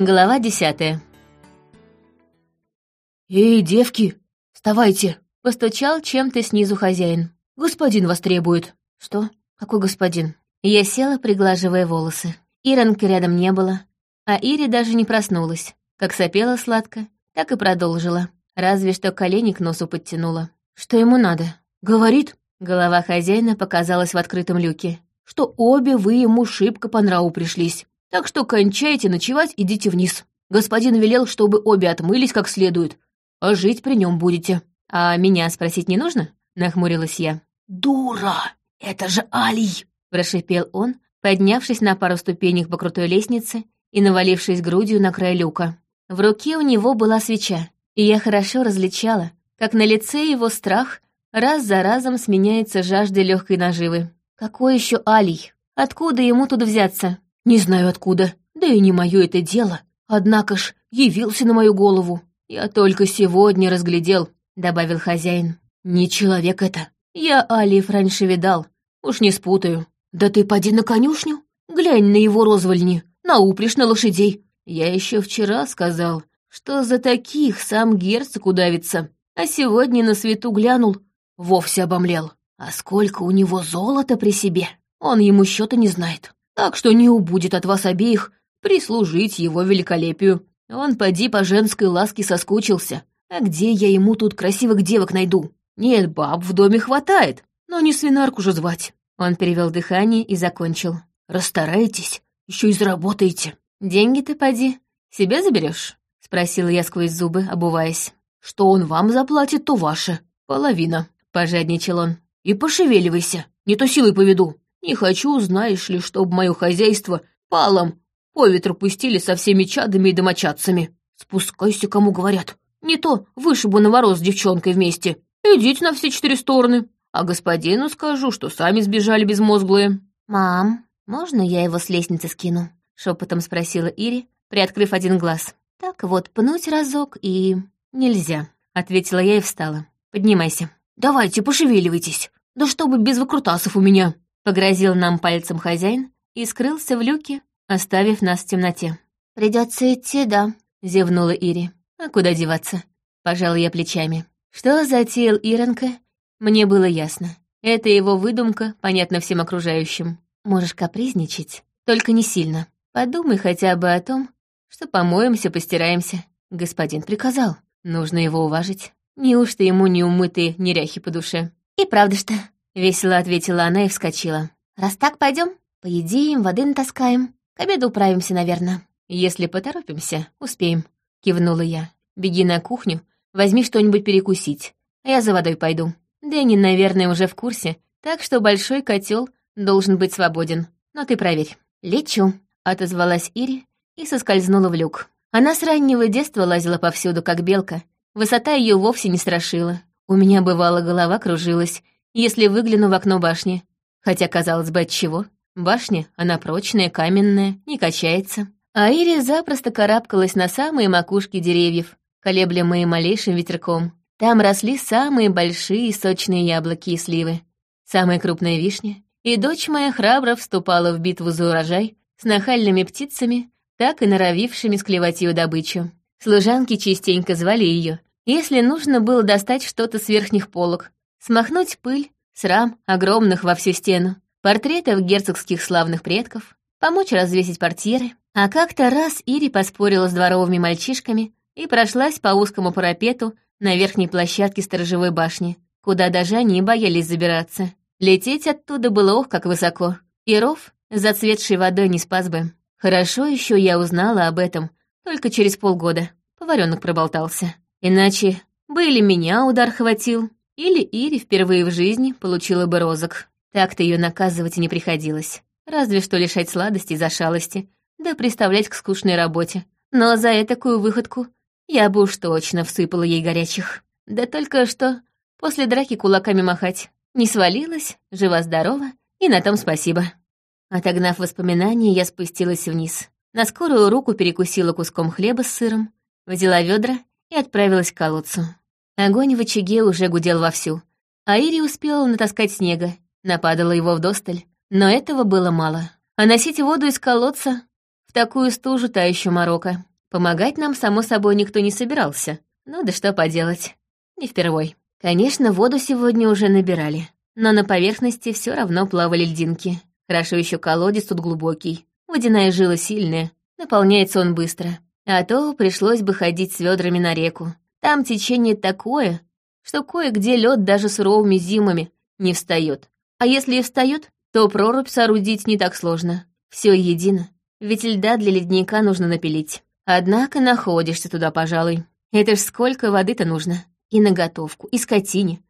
Глава десятая. «Эй, девки, вставайте!» — постучал чем-то снизу хозяин. «Господин вас требует». «Что? Какой господин?» Я села, приглаживая волосы. Иронки рядом не было, а Ири даже не проснулась. Как сопела сладко, так и продолжила. Разве что колени к носу подтянула. Что ему надо? Говорит, Голова хозяина показалась в открытом люке. что обе вы ему шибко по нраву пришлись. Так что кончайте ночевать, идите вниз. Господин велел, чтобы обе отмылись как следует, а жить при нем будете. «А меня спросить не нужно?» — нахмурилась я. «Дура! Это же Алий!» — прошипел он, поднявшись на пару ступенек по крутой лестнице и навалившись грудью на край люка. В руке у него была свеча, и я хорошо различала, как на лице его страх раз за разом сменяется жаждой легкой наживы. Какой еще Алий? Откуда ему тут взяться? «Не знаю откуда, да и не мое это дело. Однако ж явился на мою голову. Я только сегодня разглядел», — добавил хозяин. «Не человек это. Я Алиев раньше видал. Уж не спутаю. Да ты поди на конюшню. Глянь на его розвольни, упряжь на лошадей. Я еще вчера сказал, что за таких сам герцог удавится. А сегодня на свету глянул, вовсе обомлел. А сколько у него золота при себе, он ему счета не знает. Так что не убудет от вас обеих прислужить его великолепию. Он поди по женской ласке соскучился. А где я ему тут красивых девок найду? Нет, баб в доме хватает, но не свинарку же звать. Он перевел дыхание и закончил. Расстарайтесь, еще и заработаете. «Деньги-то поди, себе заберешь? спросила я сквозь зубы, обуваясь. Что он вам заплатит, то ваше. Половина. Пожадничал он. И пошевеливайся, не то силой поведу. Не хочу, знаешь ли, чтобы мое хозяйство палом по ветру пустили со всеми чадами и домочадцами. Спускайся, кому говорят. Не то вышибу на мороз с девчонкой вместе. Идите на все четыре стороны. А господину скажу, что сами сбежали безмозглые. «Мам, можно я его с лестницы скину?» — шепотом спросила Ири, приоткрыв один глаз. «Так вот, пнуть разок и...» «Нельзя», — ответила я и встала. «Поднимайся». «Давайте, пошевеливайтесь. Да чтобы без выкрутасов у меня». Погрозил нам пальцем хозяин и скрылся в люке, оставив нас в темноте. «Придется идти, да», — зевнула Ири. «А куда деваться?» — пожал я плечами. Что затеял Иронка, мне было ясно. Это его выдумка, понятно всем окружающим. Можешь капризничать, только не сильно. Подумай хотя бы о том, что помоемся, постираемся. Господин приказал, нужно его уважить. Неужто ему не умытые неряхи по душе? «И правда что?» — весело ответила она и вскочила. «Раз так, пойдем, поедим, воды натаскаем. К обеду управимся, наверное». «Если поторопимся, успеем», — кивнула я. «Беги на кухню, возьми что-нибудь перекусить, а я за водой пойду. Дэнни, наверное, уже в курсе, так что большой котел должен быть свободен. Но ты проверь». «Лечу», — отозвалась Ири и соскользнула в люк. Она с раннего детства лазила повсюду, как белка. Высота ее вовсе не страшила. У меня бывало голова кружилась, если выгляну в окно башни. Хотя, казалось бы, от чего? Башня, она прочная, каменная, не качается. А Ири запросто карабкалась на самые макушки деревьев, колеблемые малейшим ветерком. Там росли самые большие сочные яблоки и сливы, самая крупная вишня. И дочь моя храбро вступала в битву за урожай с нахальными птицами, так и норовившими склевать ее добычу. Служанки частенько звали ее, если нужно было достать что-то с верхних полок, смахнуть пыль, срам огромных во всю стену, портретов герцогских славных предков, помочь развесить портьеры. А как-то раз Ири поспорила с дворовыми мальчишками и прошлась по узкому парапету на верхней площадке сторожевой башни, куда даже они боялись забираться. Лететь оттуда было ох, как высоко. И ров, зацветший водой, не спас бы. Хорошо еще я узнала об этом только через полгода. Поваренок проболтался. Иначе бы или меня удар хватил, или Ири впервые в жизни получила бы розок. Так-то ее наказывать и не приходилось. Разве что лишать сладостей за шалости, да приставлять к скучной работе. Но за этакую выходку я бы уж точно всыпала ей горячих. Да только что после драки кулаками махать. Не свалилась, жива-здорова, и на том спасибо. Отогнав воспоминания, я спустилась вниз. На скорую руку перекусила куском хлеба с сыром, взяла ведра и отправилась к колодцу. Огонь в очаге уже гудел вовсю, а Ири успела натаскать снега, нападала его вдосталь, но этого было мало. А носить воду из колодца в такую стужу та еще морока. Помогать нам, само собой, никто не собирался. Ну да что поделать. Не впервой. Конечно, воду сегодня уже набирали. Но на поверхности все равно плавали льдинки. Хорошо еще колодец тут глубокий. Водяная жила сильная. Наполняется он быстро. А то пришлось бы ходить с ведрами на реку. Там течение такое, что кое-где лед даже суровыми зимами не встает. А если и встает, то прорубь соорудить не так сложно. Все едино. Ведь льда для ледника нужно напилить. Однако находишься туда, пожалуй. Это ж сколько воды-то нужно. И на готовку, и скотине.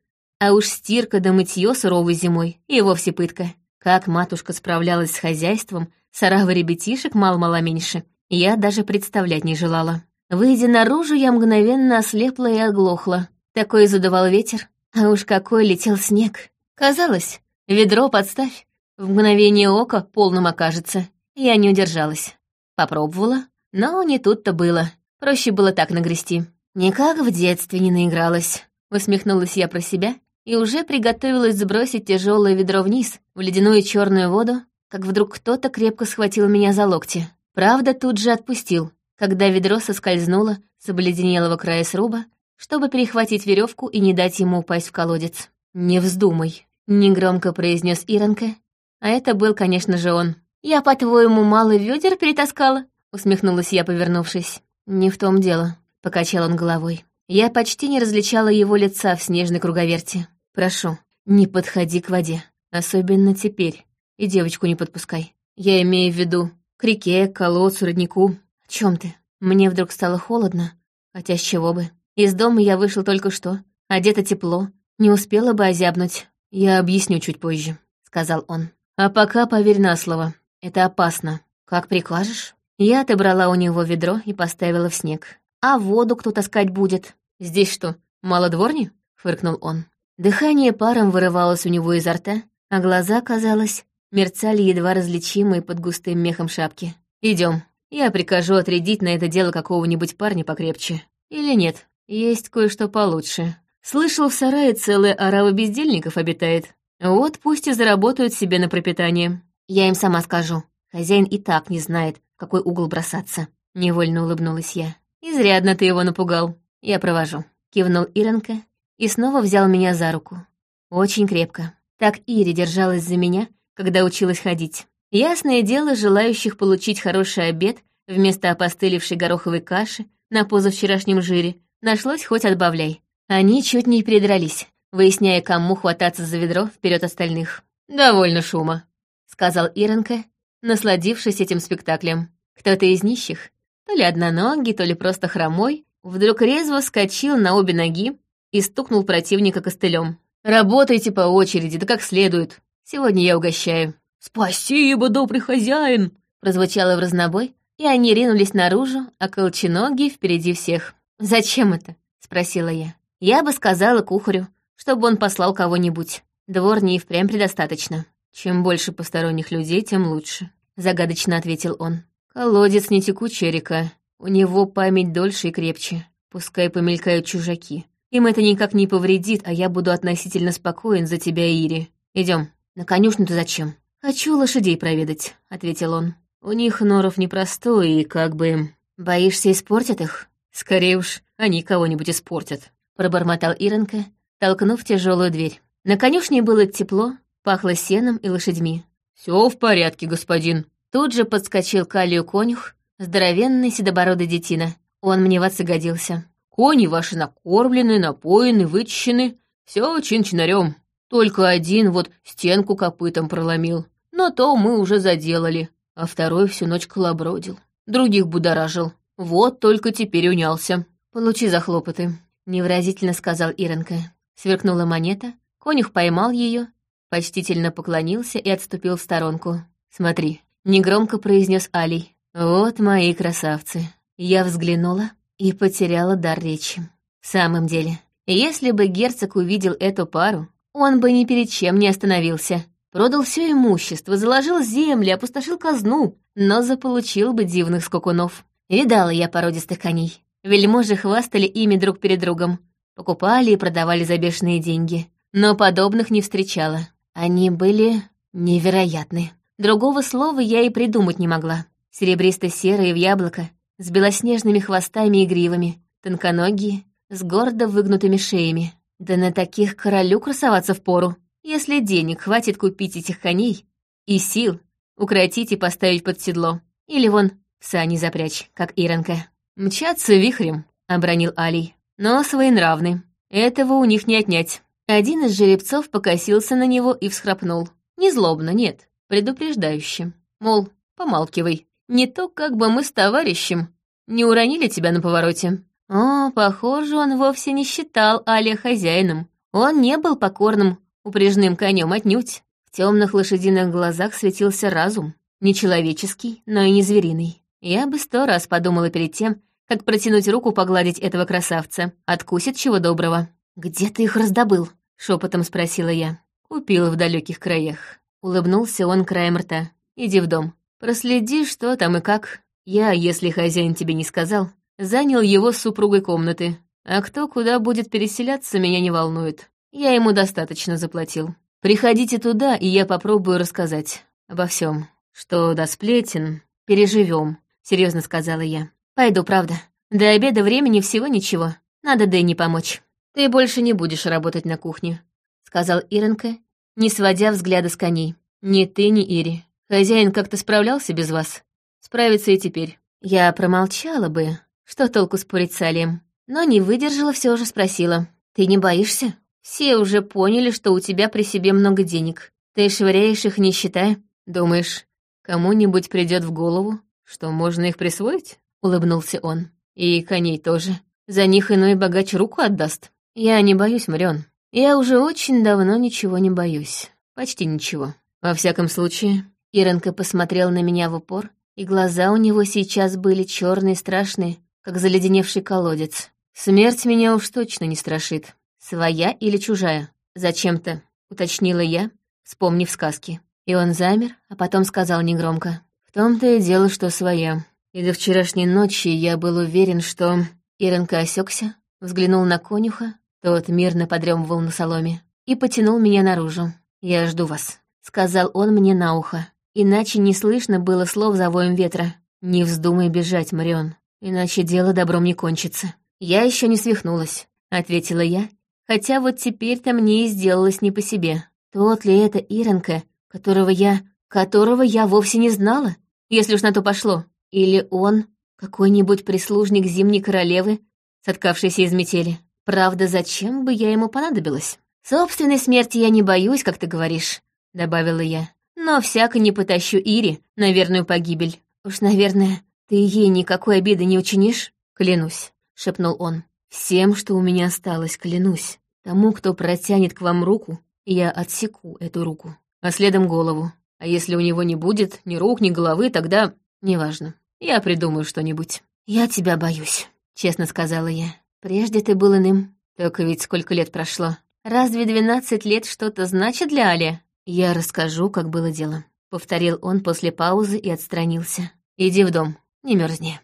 А уж стирка да мытье суровой зимой и вовсе пытка. Как матушка справлялась с хозяйством, сарава ребятишек мало-мало меньше, я даже представлять не желала. Выйдя наружу, я мгновенно ослепла и оглохла. Такой задувал ветер, а уж какой летел снег. Казалось, ведро подставь, в мгновение ока полным окажется. Я не удержалась. Попробовала, но не тут-то было. Проще было так нагрести. Никак в детстве не наигралась. Усмехнулась я про себя и уже приготовилась сбросить тяжелое ведро вниз, в ледяную черную воду, как вдруг кто-то крепко схватил меня за локти. Правда, тут же отпустил, когда ведро соскользнуло с обледенелого края сруба, чтобы перехватить веревку и не дать ему упасть в колодец. «Не вздумай», — негромко произнес Иронка, а это был, конечно же, он. «Я, по-твоему, мало ведер перетаскала?» усмехнулась я, повернувшись. «Не в том дело», — покачал он головой. Я почти не различала его лица в снежной круговерти. «Прошу, не подходи к воде, особенно теперь, и девочку не подпускай. Я имею в виду к реке, к колодцу, роднику. О чем ты? Мне вдруг стало холодно, хотя с чего бы. Из дома я вышел только что, одето тепло, не успела бы озябнуть. Я объясню чуть позже», — сказал он. «А пока поверь на слово, это опасно. Как прикажешь?» Я отобрала у него ведро и поставила в снег. «А воду кто таскать будет?» «Здесь что, мало дворни?» — фыркнул он. Дыхание паром вырывалось у него изо рта, а глаза, казалось, мерцали едва различимые под густым мехом шапки. Идем. Я прикажу отрядить на это дело какого-нибудь парня покрепче. Или нет, есть кое-что получше. Слышал, в сарае целая орава бездельников обитает. Вот пусть и заработают себе на пропитание. Я им сама скажу. Хозяин и так не знает, в какой угол бросаться. Невольно улыбнулась я. Изрядно ты его напугал. Я провожу. Кивнул Иронка и снова взял меня за руку. Очень крепко. Так Ири держалась за меня, когда училась ходить. Ясное дело, желающих получить хороший обед вместо опостылевшей гороховой каши на позавчерашнем жире нашлось хоть отбавляй. Они чуть не передрались, выясняя, кому хвататься за ведро вперед остальных. «Довольно шума», — сказал Иронка насладившись этим спектаклем. Кто-то из нищих, то ли одноногий, то ли просто хромой, вдруг резво вскочил на обе ноги и стукнул противника костылем. «Работайте по очереди, да как следует. Сегодня я угощаю». «Спасибо, добрый хозяин!» прозвучало в разнобой, и они ринулись наружу, а колченогий впереди всех. «Зачем это?» — спросила я. «Я бы сказала кухарю, чтобы он послал кого-нибудь. Дворни и впрямь предостаточно». «Чем больше посторонних людей, тем лучше», — загадочно ответил он. «Колодец не текучая река. У него память дольше и крепче. Пускай помелькают чужаки. Им это никак не повредит, а я буду относительно спокоен за тебя, Ири. Идем. На конюшню-то зачем?» «Хочу лошадей проведать», — ответил он. «У них норов непростой, и как бы...» «Боишься, испортят их?» «Скорее уж, они кого-нибудь испортят», — пробормотал Иронка, толкнув тяжелую дверь. На конюшне было тепло, Пахло сеном и лошадьми. Все в порядке, господин». Тут же подскочил Калию конюх, здоровенный седобородый детина. Он мне в отцы годился. «Кони ваши накормлены, напоены, вычищены. Все чин-чинарем. Только один вот стенку копытом проломил. Но то мы уже заделали, а второй всю ночь колобродил. Других будоражил. Вот только теперь унялся. Получи за хлопоты», — невыразительно сказал Иронка. Сверкнула монета, конюх поймал ее почтительно поклонился и отступил в сторонку. «Смотри», — негромко произнес Алий. «Вот мои красавцы». Я взглянула и потеряла дар речи. В самом деле, если бы герцог увидел эту пару, он бы ни перед чем не остановился. Продал все имущество, заложил земли, опустошил казну, но заполучил бы дивных скакунов. Видала я породистых коней. Вельможи хвастали ими друг перед другом. Покупали и продавали за бешеные деньги. Но подобных не встречала. Они были невероятны. Другого слова я и придумать не могла. серебристо-серые в яблоко, с белоснежными хвостами и гривами, тонконогие, с гордо выгнутыми шеями. Да на таких королю красоваться впору, если денег хватит купить этих коней и сил укротить и поставить под седло. Или вон сани запрячь, как Иронка. «Мчаться вихрем», — обронил Алий. «Но своенравны. Этого у них не отнять». Один из жеребцов покосился на него и всхрапнул. Не злобно, нет, предупреждающе. Мол, помалкивай. Не то, как бы мы с товарищем не уронили тебя на повороте. О, похоже, он вовсе не считал Аля хозяином. Он не был покорным, упряжным конем отнюдь. В темных лошадиных глазах светился разум. Не человеческий, но и не звериный. Я бы сто раз подумала перед тем, как протянуть руку погладить этого красавца. Откусит чего доброго. «Где ты их раздобыл?» — шепотом спросила я. «Купил в далеких краях». Улыбнулся он краем рта. «Иди в дом. Проследи, что там и как. Я, если хозяин тебе не сказал, занял его с супругой комнаты. А кто куда будет переселяться, меня не волнует. Я ему достаточно заплатил. Приходите туда, и я попробую рассказать обо всем. Что до сплетен, переживем, серьезно сказала я. Пойду, правда. До обеда времени всего ничего. Надо Дэнни помочь. «Ты больше не будешь работать на кухне», — сказал Иренка, не сводя взгляда с коней. «Ни ты, ни Ири. Хозяин как-то справлялся без вас. Справится и теперь». Я промолчала бы, что толку спорить с Алием, но не выдержала, все же спросила. «Ты не боишься? Все уже поняли, что у тебя при себе много денег. Ты швыряешь их, не считая. Думаешь, кому-нибудь придет в голову, что можно их присвоить?» — улыбнулся он. «И коней тоже. За них иной богач руку отдаст». «Я не боюсь, Марион. Я уже очень давно ничего не боюсь. Почти ничего. Во всяком случае...» Иренка посмотрел на меня в упор, и глаза у него сейчас были черные страшные, как заледеневший колодец. «Смерть меня уж точно не страшит. Своя или чужая?» «Зачем-то», — уточнила я, вспомнив сказки. И он замер, а потом сказал негромко. «В том-то и дело, что своя. И до вчерашней ночи я был уверен, что...» Иренка осекся, взглянул на конюха, тот мирно подремывал на соломе и потянул меня наружу. «Я жду вас», — сказал он мне на ухо. Иначе не слышно было слов за воем ветра. «Не вздумай бежать, Марион, иначе дело добром не кончится». «Я еще не свихнулась», — ответила я, хотя вот теперь-то мне и сделалось не по себе. Тот ли это Иронка, которого я... которого я вовсе не знала, если уж на то пошло? Или он какой-нибудь прислужник зимней королевы, соткавшийся из метели? Правда, зачем бы я ему понадобилась? Собственной смерти я не боюсь, как ты говоришь, добавила я. Но всяко не потащу Ири на верную погибель. Уж, наверное, ты ей никакой обиды не учинишь? Клянусь, шепнул он. Всем, что у меня осталось, клянусь. Тому, кто протянет к вам руку, я отсеку эту руку, а следом голову. А если у него не будет ни рук, ни головы, тогда... Неважно. Я придумаю что-нибудь. «Я тебя боюсь», — честно сказала я. Прежде ты был иным. Так ведь сколько лет прошло. Разве двенадцать лет что-то значит для Али? Я расскажу, как было дело. Повторил он после паузы и отстранился. Иди в дом, не мерзни.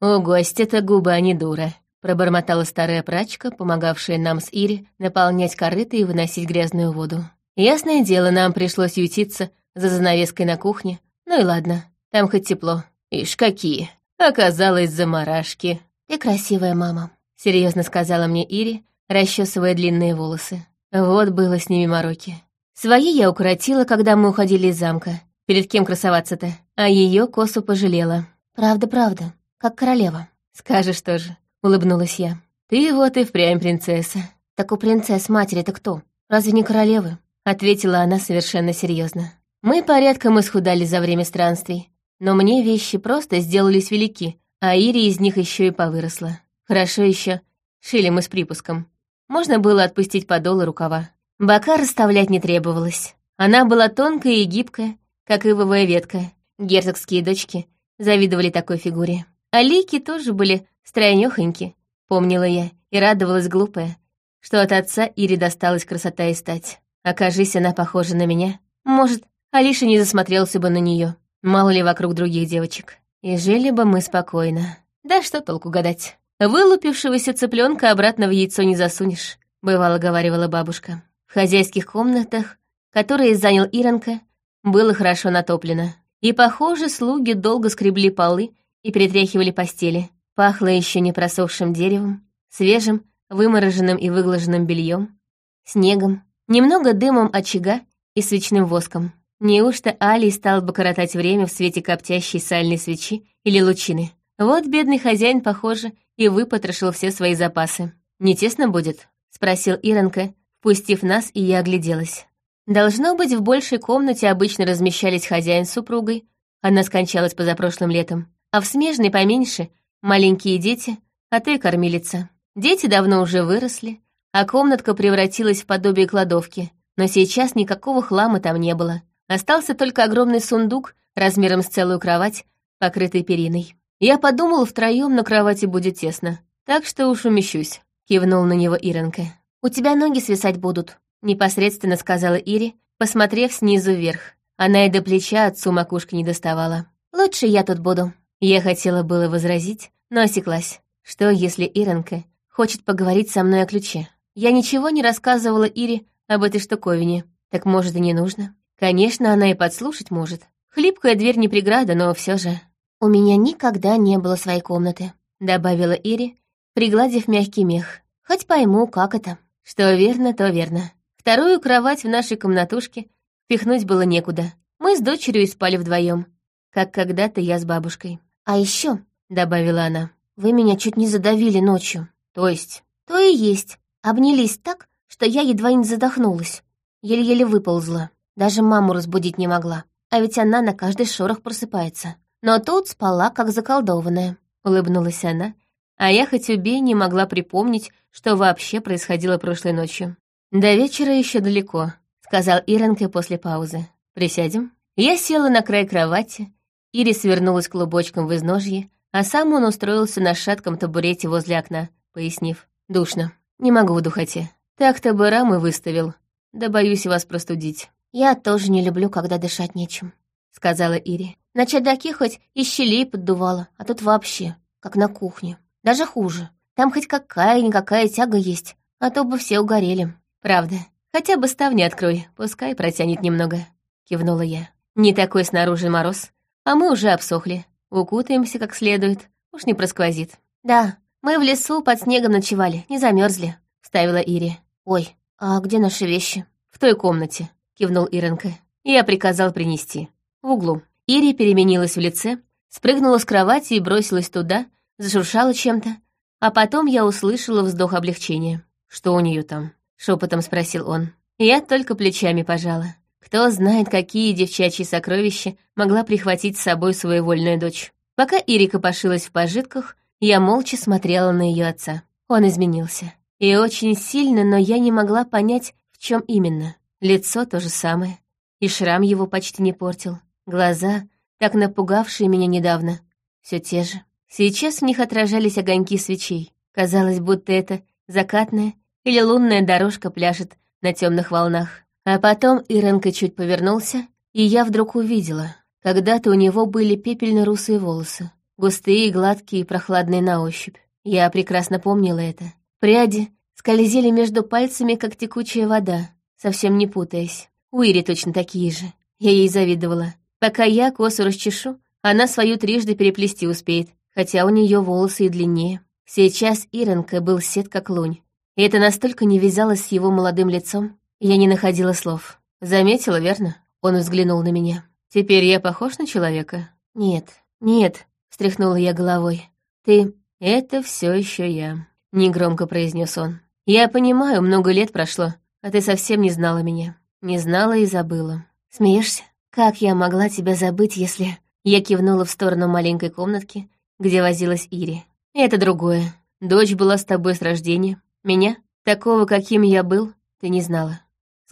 О, гостя-то губа, не дура. Пробормотала старая прачка, помогавшая нам с Ири наполнять корыто и выносить грязную воду. Ясное дело, нам пришлось ютиться за занавеской на кухне. Ну и ладно, там хоть тепло. Ишь, какие. Оказалось, заморашки. «Ты красивая мама», — серьезно сказала мне Ири, расчесывая длинные волосы. Вот было с ними мороки. Свои я укоротила, когда мы уходили из замка. Перед кем красоваться-то? А ее косу пожалела. «Правда, правда, как королева». «Скажешь тоже», — улыбнулась я. «Ты вот и впрямь принцесса». «Так у принцесс матери-то кто? Разве не королевы?» — ответила она совершенно серьезно. Мы порядком исхудали за время странствий, но мне вещи просто сделались велики, а Ири из них еще и повыросла. Хорошо еще шили мы с припуском. Можно было отпустить подолы рукава. Бока расставлять не требовалось. Она была тонкая и гибкая, как ивовая ветка. Герцогские дочки завидовали такой фигуре. А лики тоже были стройнёхоньки, помнила я, и радовалась глупая, что от отца Ире досталась красота и стать. Окажись она похожа на меня, может, Алиша не засмотрелся бы на нее. Мало ли вокруг других девочек. И жили бы мы спокойно. Да что толку гадать. Вылупившегося цыпленка обратно в яйцо не засунешь, бывало говаривала бабушка. В хозяйских комнатах, которые занял Иронка, было хорошо натоплено. И, похоже, слуги долго скребли полы и перетряхивали постели. Пахло еще не просохшим деревом, свежим, вымороженным и выглаженным бельем, снегом, немного дымом очага и свечным воском. Неужто Али стал бы коротать время в свете коптящей сальной свечи или лучины? Вот бедный хозяин, похоже, и выпотрошил все свои запасы. «Не тесно будет?» — спросил Иронка, пустив нас, и я огляделась. Должно быть, в большей комнате обычно размещались хозяин с супругой, она скончалась позапрошлым летом, а в смежной поменьше — маленькие дети, а и кормилица. Дети давно уже выросли, а комнатка превратилась в подобие кладовки, но сейчас никакого хлама там не было. Остался только огромный сундук размером с целую кровать, покрытый периной. Я подумал, втроем на кровати будет тесно, так что уж умещусь, кивнул на него Иренка. «У тебя ноги свисать будут», непосредственно сказала Ири, посмотрев снизу вверх. Она и до плеча отцу макушки не доставала. «Лучше я тут буду». Я хотела было возразить, но осеклась. Что, если Иронка хочет поговорить со мной о ключе? Я ничего не рассказывала Ире об этой штуковине. Так, может, и не нужно? Конечно, она и подслушать может. Хлипкая дверь не преграда, но все же. «У меня никогда не было своей комнаты», — добавила Ири, пригладив мягкий мех. «Хоть пойму, как это». Что верно, то верно. Вторую кровать в нашей комнатушке пихнуть было некуда. Мы с дочерью спали вдвоем, как когда-то я с бабушкой. «А еще, добавила она, — «вы меня чуть не задавили ночью». «То есть?» «То и есть. Обнялись так, что я едва не задохнулась. Еле-еле выползла. Даже маму разбудить не могла. А ведь она на каждый шорох просыпается. Но тут спала, как заколдованная». Улыбнулась она, а я хоть убей не могла припомнить, что вообще происходило прошлой ночью. «До вечера еще далеко», — сказал Иренке после паузы. «Присядем?» Я села на край кровати, Ири свернулась клубочком в изножье, а сам он устроился на шатком табурете возле окна, пояснив. «Душно. Не могу в духоте. Так-то бы рамы выставил. Да боюсь вас простудить». «Я тоже не люблю, когда дышать нечем», — сказала Ири. «На чердаке хоть из щелей поддувало, а тут вообще, как на кухне. Даже хуже. Там хоть какая-никакая тяга есть, а то бы все угорели». «Правда. Хотя бы ставни открой, пускай протянет немного», — кивнула я. «Не такой снаружи мороз, а мы уже обсохли. Укутаемся как следует, уж не просквозит». «Да, мы в лесу под снегом ночевали, не замерзли, вставила Ири. «Ой, а где наши вещи?» «В той комнате», — кивнул Иренка. Я приказал принести. В углу. Ири переменилась в лице, спрыгнула с кровати и бросилась туда, зашуршала чем-то, а потом я услышала вздох облегчения. Что у нее там? шепотом спросил он. Я только плечами пожала. Кто знает, какие девчачьи сокровища могла прихватить с собой своевольная дочь. Пока Ирика пошилась в пожитках, я молча смотрела на ее отца. Он изменился. И очень сильно, но я не могла понять, в чем именно. Лицо то же самое. И шрам его почти не портил. Глаза, так напугавшие меня недавно, все те же. Сейчас в них отражались огоньки свечей. Казалось, будто это закатная или лунная дорожка пляшет на темных волнах. А потом Иренка чуть повернулся, и я вдруг увидела. Когда-то у него были пепельно-русые волосы, густые, гладкие и прохладные на ощупь. Я прекрасно помнила это. Пряди скользили между пальцами, как текучая вода, совсем не путаясь. У Ири точно такие же. Я ей завидовала. Пока я косу расчешу, она свою трижды переплести успеет, хотя у нее волосы и длиннее. Сейчас Иренка был сет как лунь. И это настолько не вязалось с его молодым лицом, я не находила слов. Заметила, верно? Он взглянул на меня. Теперь я похож на человека? Нет, нет, встряхнула я головой. Ты... Это все еще я, негромко произнес он. Я понимаю, много лет прошло, а ты совсем не знала меня. Не знала и забыла. Смеешься? Как я могла тебя забыть, если... Я кивнула в сторону маленькой комнатки, где возилась Ири. Это другое. Дочь была с тобой с рождения, «Меня? Такого, каким я был, ты не знала», —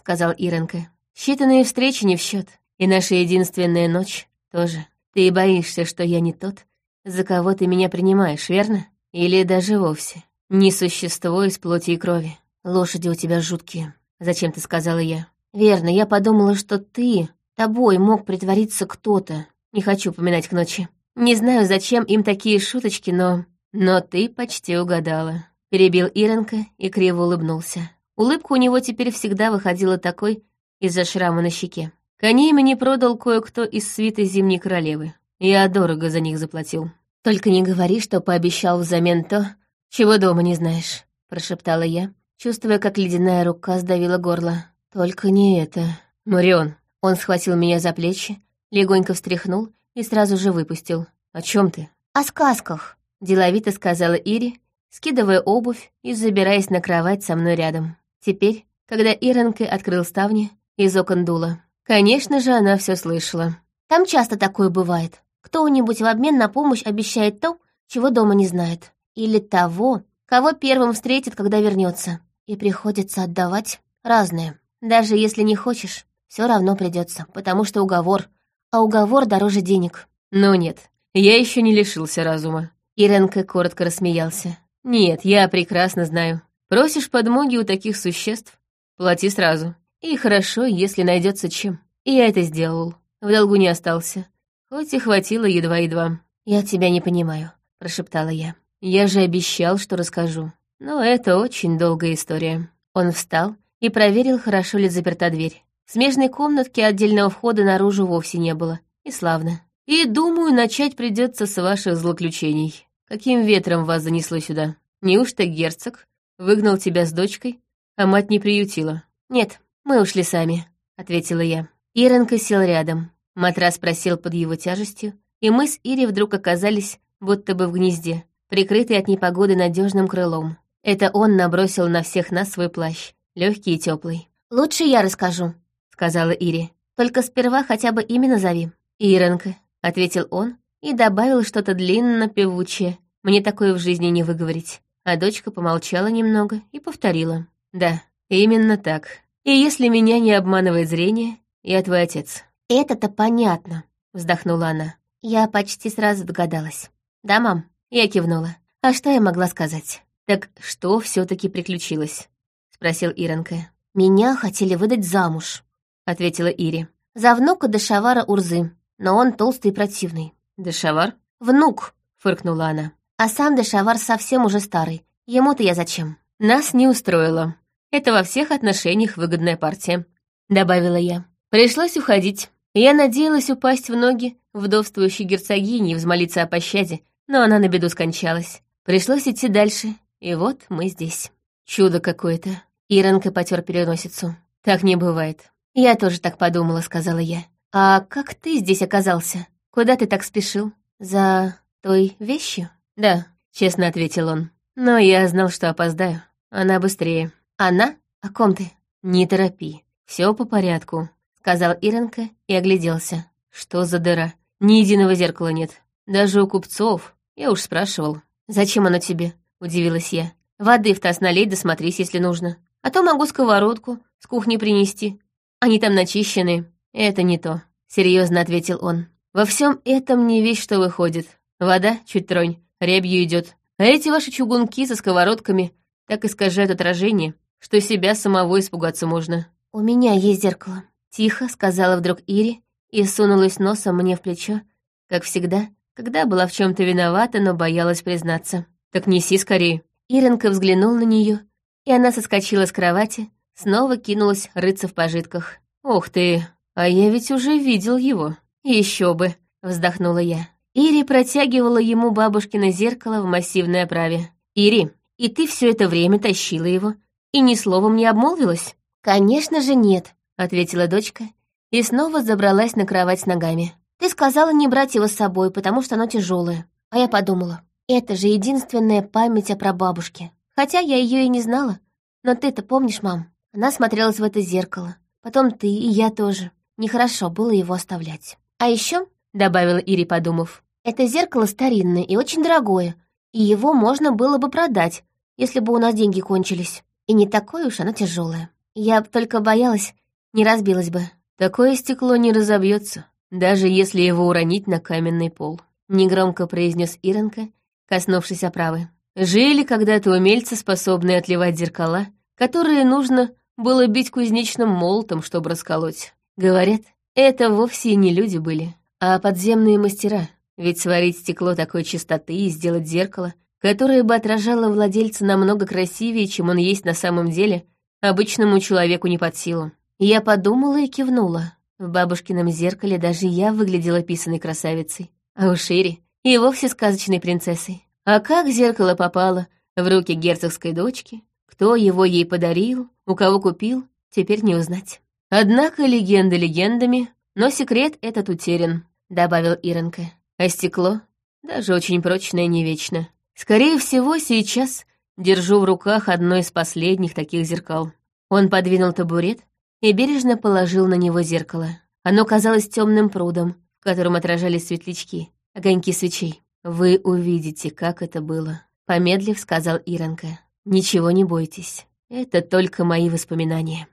сказал Иренка. «Считанные встречи не в счет, и наша единственная ночь тоже. Ты боишься, что я не тот, за кого ты меня принимаешь, верно? Или даже вовсе. Не существо из плоти и крови. Лошади у тебя жуткие», — зачем ты сказала я. «Верно, я подумала, что ты, тобой мог притвориться кто-то. Не хочу поминать к ночи. Не знаю, зачем им такие шуточки, но... Но ты почти угадала». Перебил Иренка и криво улыбнулся. Улыбка у него теперь всегда выходила такой из-за шрама на щеке. Коней мне продал кое-кто из свиты Зимней Королевы. Я дорого за них заплатил. «Только не говори, что пообещал взамен то, чего дома не знаешь», — прошептала я, чувствуя, как ледяная рука сдавила горло. «Только не это». «Марион». Он схватил меня за плечи, легонько встряхнул и сразу же выпустил. «О чем ты?» «О сказках», — деловито сказала Ири, скидывая обувь и забираясь на кровать со мной рядом. Теперь, когда Иронка открыл ставни, из окон дуло. Конечно же, она все слышала. «Там часто такое бывает. Кто-нибудь в обмен на помощь обещает то, чего дома не знает. Или того, кого первым встретит, когда вернется. И приходится отдавать разное. Даже если не хочешь, все равно придется, потому что уговор. А уговор дороже денег. Ну нет, я еще не лишился разума. Иренка коротко рассмеялся. Нет, я прекрасно знаю. Просишь подмоги у таких существ? Плати сразу. И хорошо, если найдется чем. И я это сделал. В долгу не остался. Хоть и хватило едва-едва. «Я тебя не понимаю», — прошептала я. «Я же обещал, что расскажу. Но это очень долгая история». Он встал и проверил, хорошо ли заперта дверь. В смежной комнатке отдельного входа наружу вовсе не было. И славно. И, думаю, начать придется с ваших злоключений. Каким ветром вас занесло сюда? Неужто герцог выгнал тебя с дочкой, а мать не приютила? Нет, мы ушли сами, ответила я. Иренка сел рядом. Матрас просел под его тяжестью, и мы с Ири вдруг оказались будто бы в гнезде, прикрытые от непогоды надежным крылом. Это он набросил на всех нас свой плащ, легкий и теплый. «Лучше я расскажу», — сказала Ири. «Только сперва хотя бы имя назови». «Иронка», — ответил он и добавил что-то длинно-певучее. Мне такое в жизни не выговорить. А дочка помолчала немного и повторила. «Да, именно так. И если меня не обманывает зрение, я твой отец». «Это-то понятно», — вздохнула она. Я почти сразу догадалась. «Да, мам?» Я кивнула. «А что я могла сказать?» «Так что все таки приключилось?» — спросил Иронка. «Меня хотели выдать замуж», — ответила Ири. «За внука Дешавара Урзы, но он толстый и противный». «Дешавар?» «Внук», — фыркнула она. «А сам Дешавар совсем уже старый. Ему-то я зачем?» «Нас не устроило. Это во всех отношениях выгодная партия», — добавила я. «Пришлось уходить. Я надеялась упасть в ноги вдовствующей герцогини и взмолиться о пощаде, но она на беду скончалась. Пришлось идти дальше, и вот мы здесь. Чудо какое-то. Иронка потер переносицу. Так не бывает. Я тоже так подумала, сказала я. А как ты здесь оказался? Куда ты так спешил? За той вещью? Да, честно ответил он. Но я знал, что опоздаю. Она быстрее. Она? О ком ты? Не торопи. Все по порядку сказал Иренка и огляделся. Что за дыра? Ни единого зеркала нет. Даже у купцов. Я уж спрашивал. «Зачем оно тебе?» — удивилась я. «Воды в таз налей, досмотрись, если нужно. А то могу сковородку с кухни принести. Они там начищены». «Это не то», — серьезно ответил он. «Во всем этом не весь что выходит. Вода, чуть тронь, рябью идет. А эти ваши чугунки со сковородками так искажают отражение, что себя самого испугаться можно». «У меня есть зеркало», Тихо сказала вдруг Ири и сунулась носом мне в плечо, как всегда, когда была в чем то виновата, но боялась признаться. «Так неси скорее». Иренка взглянул на нее, и она соскочила с кровати, снова кинулась рыться в пожитках. «Ух ты, а я ведь уже видел его». Еще бы», — вздохнула я. Ири протягивала ему бабушкино зеркало в массивной оправе. «Ири, и ты все это время тащила его, и ни словом не обмолвилась?» «Конечно же нет», ответила дочка и снова забралась на кровать с ногами. Ты сказала не брать его с собой, потому что оно тяжелое. А я подумала, это же единственная память о прабабушке. Хотя я ее и не знала. Но ты-то помнишь, мам? Она смотрелась в это зеркало. Потом ты и я тоже. Нехорошо было его оставлять. А еще, добавила Ири, подумав, это зеркало старинное и очень дорогое, и его можно было бы продать, если бы у нас деньги кончились. И не такое уж оно тяжелое. Я только боялась, не разбилось бы. Такое стекло не разобьется, даже если его уронить на каменный пол. Негромко произнес Иронка, коснувшись оправы. Жили когда-то умельцы, способные отливать зеркала, которые нужно было бить кузнечным молотом, чтобы расколоть. Говорят, это вовсе не люди были, а подземные мастера. Ведь сварить стекло такой чистоты и сделать зеркало, которое бы отражало владельца намного красивее, чем он есть на самом деле, обычному человеку не под силу. Я подумала и кивнула. В бабушкином зеркале даже я выглядела писаной красавицей, а у Шири и вовсе сказочной принцессой. А как зеркало попало в руки герцогской дочки, кто его ей подарил, у кого купил, теперь не узнать. Однако легенды легендами, но секрет этот утерян, добавил Иронка. А стекло, даже очень прочное, не вечно. Скорее всего, сейчас держу в руках одно из последних таких зеркал. Он подвинул табурет и бережно положил на него зеркало. Оно казалось темным прудом, в котором отражались светлячки, огоньки свечей. «Вы увидите, как это было», — помедлив сказал Иронка. «Ничего не бойтесь, это только мои воспоминания».